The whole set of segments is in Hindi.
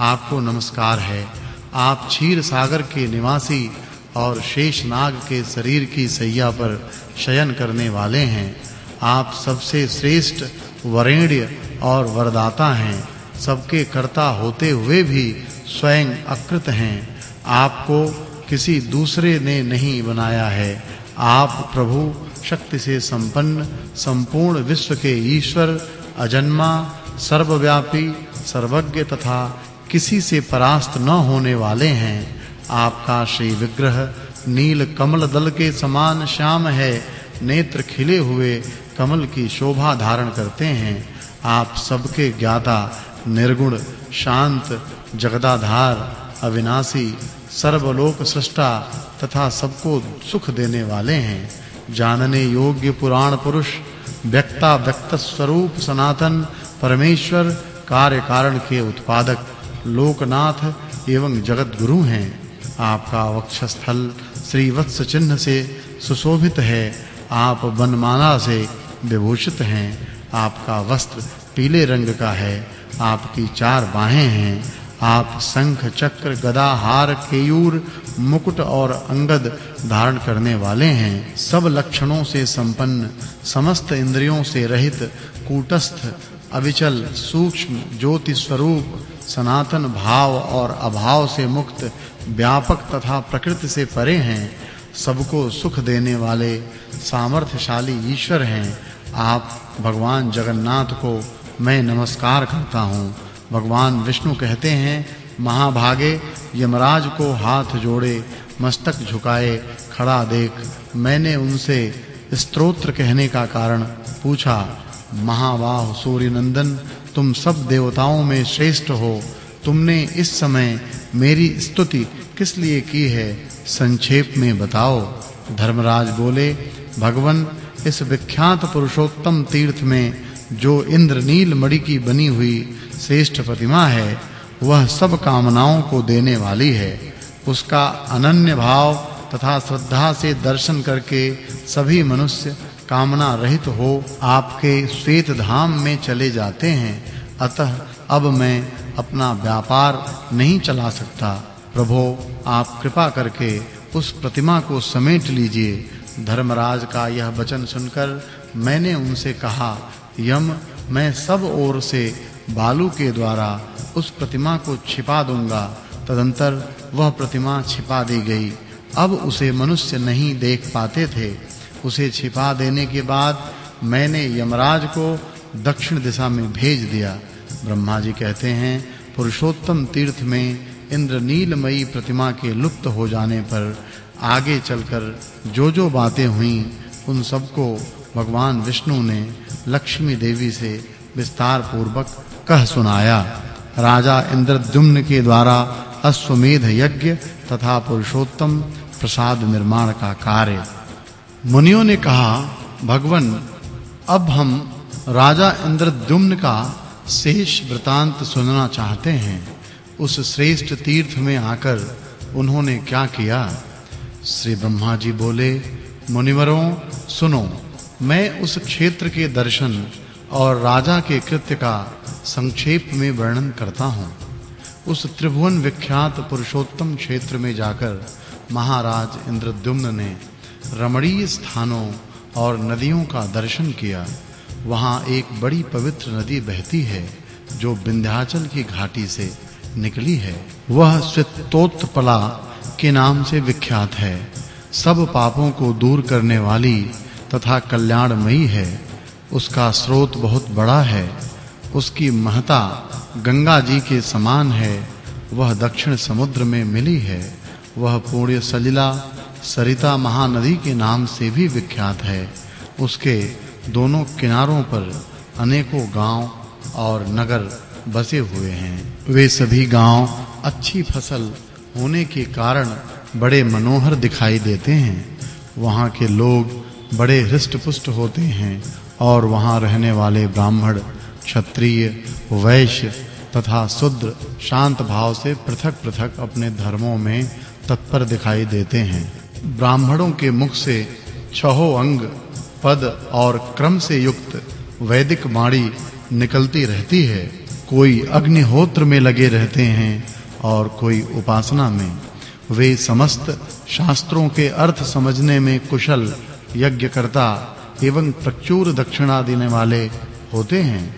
आपको नमस्कार है। आप क्षीर सागर के निवासी और शेष नाग के शरीर की सैया पर शयन करने वाले हैं। आप सबसे श्रेष्ठ वरेण्य और वरदाता हैं। सबके कर्ता होते हुए भी स्वयं अकृत हैं। आपको किसी दूसरे ने नहीं बनाया है। आप प्रभु शक्ति से संपन्न, संपूर्ण विश्व के ईश्वर, अजन्मा, सर्वव्यापी, सर्वज्ञ तथा किसी से परास्त न होने वाले हैं। आपका श्री विग्रह नील कमल दल के समान श्याम है। नेत्र खिले हुए कमल की शोभा धारण करते हैं। आप सबके ज्ञाता, निर्गुण, शांत, जगदाधार, अविनाशी, सर्वलोक सृष्टा तथा सबको सुख देने वाले हैं। जानने योग्य पुराण पुरुष, व्यक्ता व्यक्त स्वरूप सनातन, परमेश्वर, कार्य कारण के उत्पादक लोकनाथ एवं जगत गुरु हैं। आपका वक्षस्थल श्री वत्स चिन्ह से सुशोभित है। आप वनमाला से विभूषित हैं। आपका वस्त्र पीले रंग का है। आपकी चार बाहें हैं। आप शंख, चक्र, गदा, हार, केयूर, मुकुट और अंगद धारण करने वाले हैं। सब लक्षणों से संपन्न, समस्त इंद्रियों से रहित, कूटस्थ, अविचल, सूक्ष्म, ज्योति स्वरूप सनातन भाव और अभाव से मुक्त, व्यापक तथा प्रकृति से परे हैं, सबको सुख देने वाले सामर्थ्यशाली ईश्वर हैं। आप भगवान जगन्नाथ को मैं नमस्कार करता हूँ। भगवान विष्णु कहते हैं, महाभागे यमराज को हाथ जोड़े, मस्तक झुकाए, खड़ा देख। मैंने उनसे स्तोत्र कहने का कारण पूछा, महावाह सूर्य नंदन तुम सब देवताओं में श्रेष्ठ हो। तुमने इस समय मेरी स्तुति किस लिए की है, संक्षेप में बताओ। धर्मराज बोले, भगवन, इस विख्यात पुरुषोत्तम तीर्थ में जो इंद्रनील मणि की बनी हुई श्रेष्ठ प्रतिमा है, वह सब कामनाओं को देने वाली है। उसका अनन्य भाव तथा श्रद्धा से दर्शन करके सभी मनुष्य कामना रहित हो आपके श्वेत धाम में चले जाते हैं। अतः अब मैं अपना व्यापार नहीं चला सकता। प्रभो, आप कृपा करके उस प्रतिमा को समेट लीजिए। धर्मराज का यह वचन सुनकर मैंने उनसे कहा, यम, मैं सब ओर से बालू के द्वारा उस प्रतिमा को छिपा दूँगा। तदंतर वह प्रतिमा छिपा दी गई। अब उसे मनुष्य नहीं देख पाते थे। उसे छिपा देने के बाद मैंने यमराज को दक्षिण दिशा में भेज दिया। ब्रह्मा जी कहते हैं, पुरुषोत्तम तीर्थ में इंद्र नीलमयी प्रतिमा के लुप्त हो जाने पर आगे चलकर जो जो बातें हुईं, उन सबको भगवान विष्णु ने लक्ष्मी देवी से विस्तार पूर्वक कह सुनाया। राजा इंद्रद्युम्न के द्वारा अश्वमेध यज्ञ तथा पुरुषोत्तम प्रसाद निर्माण का कार्य मुनियों ने कहा, भगवन, अब हम राजा इंद्रद्युम्न का शेष वृतांत सुनना चाहते हैं। उस श्रेष्ठ तीर्थ में आकर उन्होंने क्या किया? श्री ब्रह्मा जी बोले, मुनिवरों, सुनो, मैं उस क्षेत्र के दर्शन और राजा के कृत्य का संक्षेप में वर्णन करता हूँ। उस त्रिभुवन विख्यात पुरुषोत्तम क्षेत्र में जाकर महाराज इंद्रद्युम्न ने रमणीय स्थानों और नदियों का दर्शन किया। वहाँ एक बड़ी पवित्र नदी बहती है, जो विंध्याचल की घाटी से निकली है। वह स्वितोत्पला के नाम से विख्यात है। सब पापों को दूर करने वाली तथा कल्याणमयी है। उसका स्रोत बहुत बड़ा है। उसकी महता गंगा जी के समान है। वह दक्षिण समुद्र में मिली है। वह पुण्य सलिला सरिता महानदी के नाम से भी विख्यात है। उसके दोनों किनारों पर अनेकों गाँव और नगर बसे हुए हैं। वे सभी गाँव अच्छी फ़सल होने के कारण बड़े मनोहर दिखाई देते हैं। वहाँ के लोग बड़े हृष्ट-पुष्ट होते हैं और वहाँ रहने वाले ब्राह्मण, क्षत्रिय, वैश्य तथा शूद्र, शांत भाव से पृथक-पृथक अपने धर्मों में तत्पर दिखाई देते हैं। ब्राह्मणों के मुख से छहो अंग, पद और क्रम से युक्त वैदिक वाणी निकलती रहती है। कोई अग्निहोत्र में लगे रहते हैं और कोई उपासना में। वे समस्त शास्त्रों के अर्थ समझने में कुशल यज्ञकर्ता एवं प्रचुर दक्षिणा देने वाले होते हैं।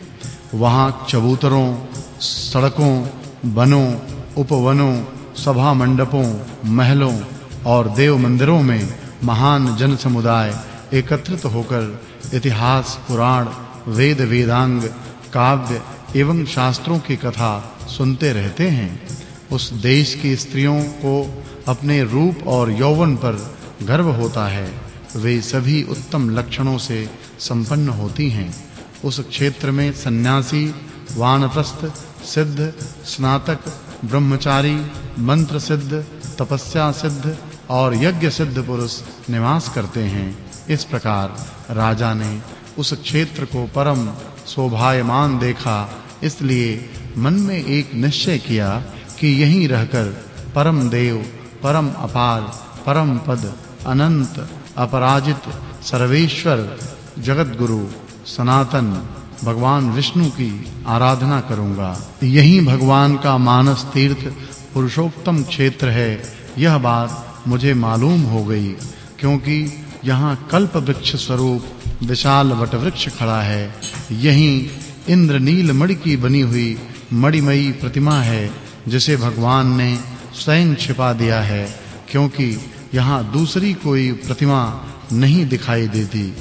वहाँ चबूतरों, सड़कों, वनों, उपवनों सभा मंडपों महलों और देव मंदिरों में महान जन समुदाय एकत्रित होकर इतिहास, पुराण, वेद, वेदांग, काव्य एवं शास्त्रों की कथा सुनते रहते हैं। उस देश की स्त्रियों को अपने रूप और यौवन पर गर्व होता है। वे सभी उत्तम लक्षणों से संपन्न होती हैं। उस क्षेत्र में सन्यासी, वानप्रस्थ, सिद्ध, स्नातक, ब्रह्मचारी मंत्र सिद्ध तपस्या सिद्ध और यज्ञ सिद्ध पुरुष निवास करते हैं। इस प्रकार राजा ने उस क्षेत्र को परम शोभायमान देखा। इसलिए मन में एक निश्चय किया कि यहीं रहकर परम देव, परम अपार, परम पद, अनंत, अपराजित, सर्वेश्वर जगत गुरु सनातन, भगवान विष्णु की आराधना करूँगा। यही भगवान का मानस तीर्थ पुरुषोत्तम क्षेत्र है। यह बात मुझे मालूम हो गई, क्योंकि यहाँ कल्प वृक्ष स्वरूप विशाल वट वृक्ष खड़ा है। यही इंद्रनील मणि की बनी हुई मणिमयी प्रतिमा है, जिसे भगवान ने स्वयं छिपा दिया है, क्योंकि यहाँ दूसरी कोई प्रतिमा नहीं दिखाई देती।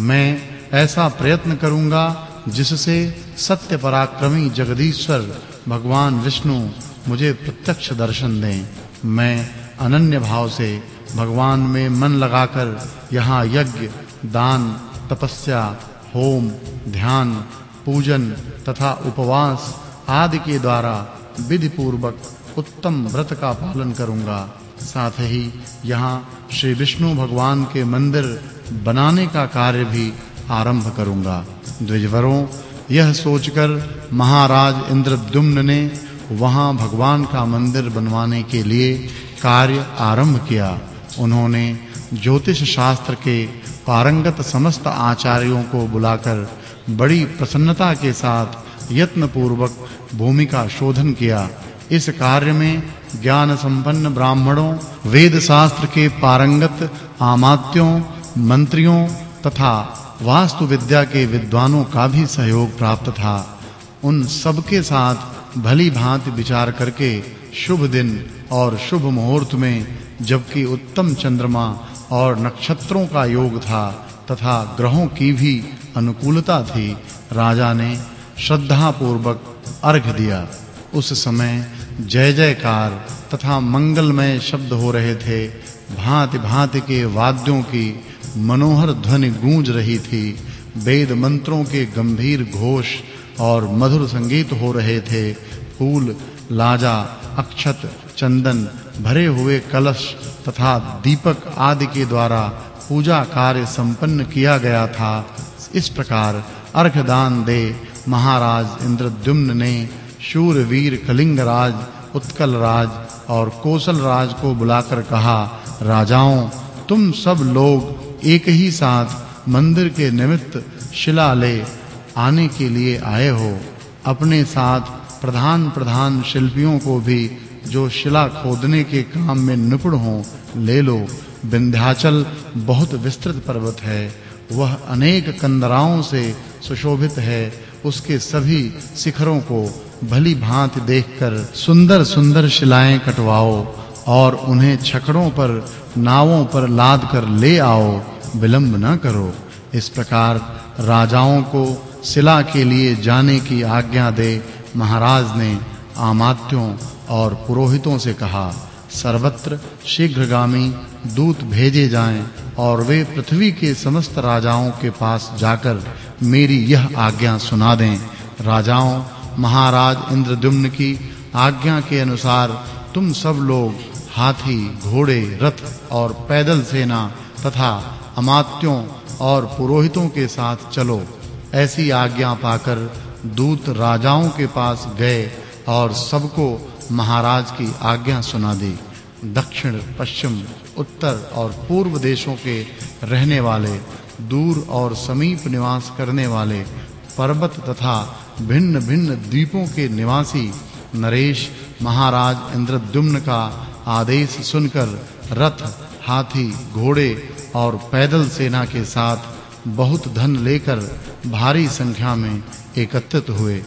मैं ऐसा प्रयत्न करूँगा, जिससे सत्य पराक्रमी जगदीश्वर भगवान विष्णु मुझे प्रत्यक्ष दर्शन दें। मैं अनन्य भाव से भगवान में मन लगाकर यहाँ यज्ञ, दान, तपस्या, होम, ध्यान, पूजन तथा उपवास आदि के द्वारा विधि पूर्वक उत्तम व्रत का पालन करूँगा। साथ ही यहाँ श्री विष्णु भगवान के मंदिर बनाने का कार्य भी आरंभ करूँगा। द्विजवरों, यह सोचकर महाराज इंद्रद्युम्न ने वहाँ भगवान का मंदिर बनवाने के लिए कार्य आरंभ किया। उन्होंने ज्योतिष शास्त्र के पारंगत समस्त आचार्यों को बुलाकर बड़ी प्रसन्नता के साथ यत्न पूर्वक भूमि का शोधन किया। इस कार्य में ज्ञान संपन्न ब्राह्मणों वेद शास्त्र के पारंगत आमात्यों, मंत्रियों तथा वास्तु विद्या के विद्वानों का भी सहयोग प्राप्त था। उन सब के साथ भली भांति विचार करके शुभ दिन और शुभ मुहूर्त में, जबकि उत्तम चंद्रमा और नक्षत्रों का योग था, तथा ग्रहों की भी अनुकूलता थी, राजा ने श्रद्धा पूर्वक अर्घ दिया। उस समय जय जयकार तथा मंगलमय शब्द हो रहे थे। भांति-भांति के वाद्यों की मनोहर ध्वनि गूंज रही थी। वेद मंत्रों के गंभीर घोष और मधुर संगीत हो रहे थे। फूल लाजा, अक्षत, चंदन, भरे हुए कलश तथा दीपक आदि के द्वारा पूजा कार्य संपन्न किया गया था। इस प्रकार अर्घदान दे महाराज इंद्रद्युम्न ने शूरवीर कलिंग राज उत्कल और कौशल राज को बुलाकर कहा, राजाओं, तुम सब लोग एक ही साथ मंदिर के निमित्त शिला ले आने के लिए आए हो। अपने साथ प्रधान प्रधान शिल्पियों को भी जो शिला खोदने के काम में निपुण हों, ले लो। विंध्याचल बहुत विस्तृत पर्वत है। वह अनेक कंदराओं से सुशोभित है। उसके सभी शिखरों को भली भांति देखकर सुंदर-सुंदर शिलाएँ कटवाओ और उन्हें छकड़ों पर, नावों पर लाद कर ले आओ। विलंब न करो। इस प्रकार राजाओं को शिला के लिए जाने की आज्ञा दे महाराज ने आमात्यों और पुरोहितों से कहा, सर्वत्र शीघ्रगामी दूत भेजे जाएँ और वे पृथ्वी के समस्त राजाओं के पास जाकर मेरी यह आज्ञा सुना दें। राजाओं, महाराज इंद्रद्युम्न की आज्ञा के अनुसार तुम सब लोग हाथी, घोड़े, रथ और पैदल सेना तथा अमात्यों और पुरोहितों के साथ चलो। ऐसी आज्ञा पाकर दूत राजाओं के पास गए और सबको महाराज की आज्ञा सुना दी। दक्षिण, पश्चिम, उत्तर और पूर्व देशों के रहने वाले, दूर और समीप निवास करने वाले, पर्वत तथा भिन्न-भिन्न द्वीपों के निवासी नरेश, महाराज इंद्रद्युम्न का आदेश सुनकर रथ, हाथी, घोड़े और पैदल सेना के साथ बहुत धन लेकर भारी संख्या में एकत्रित हुए।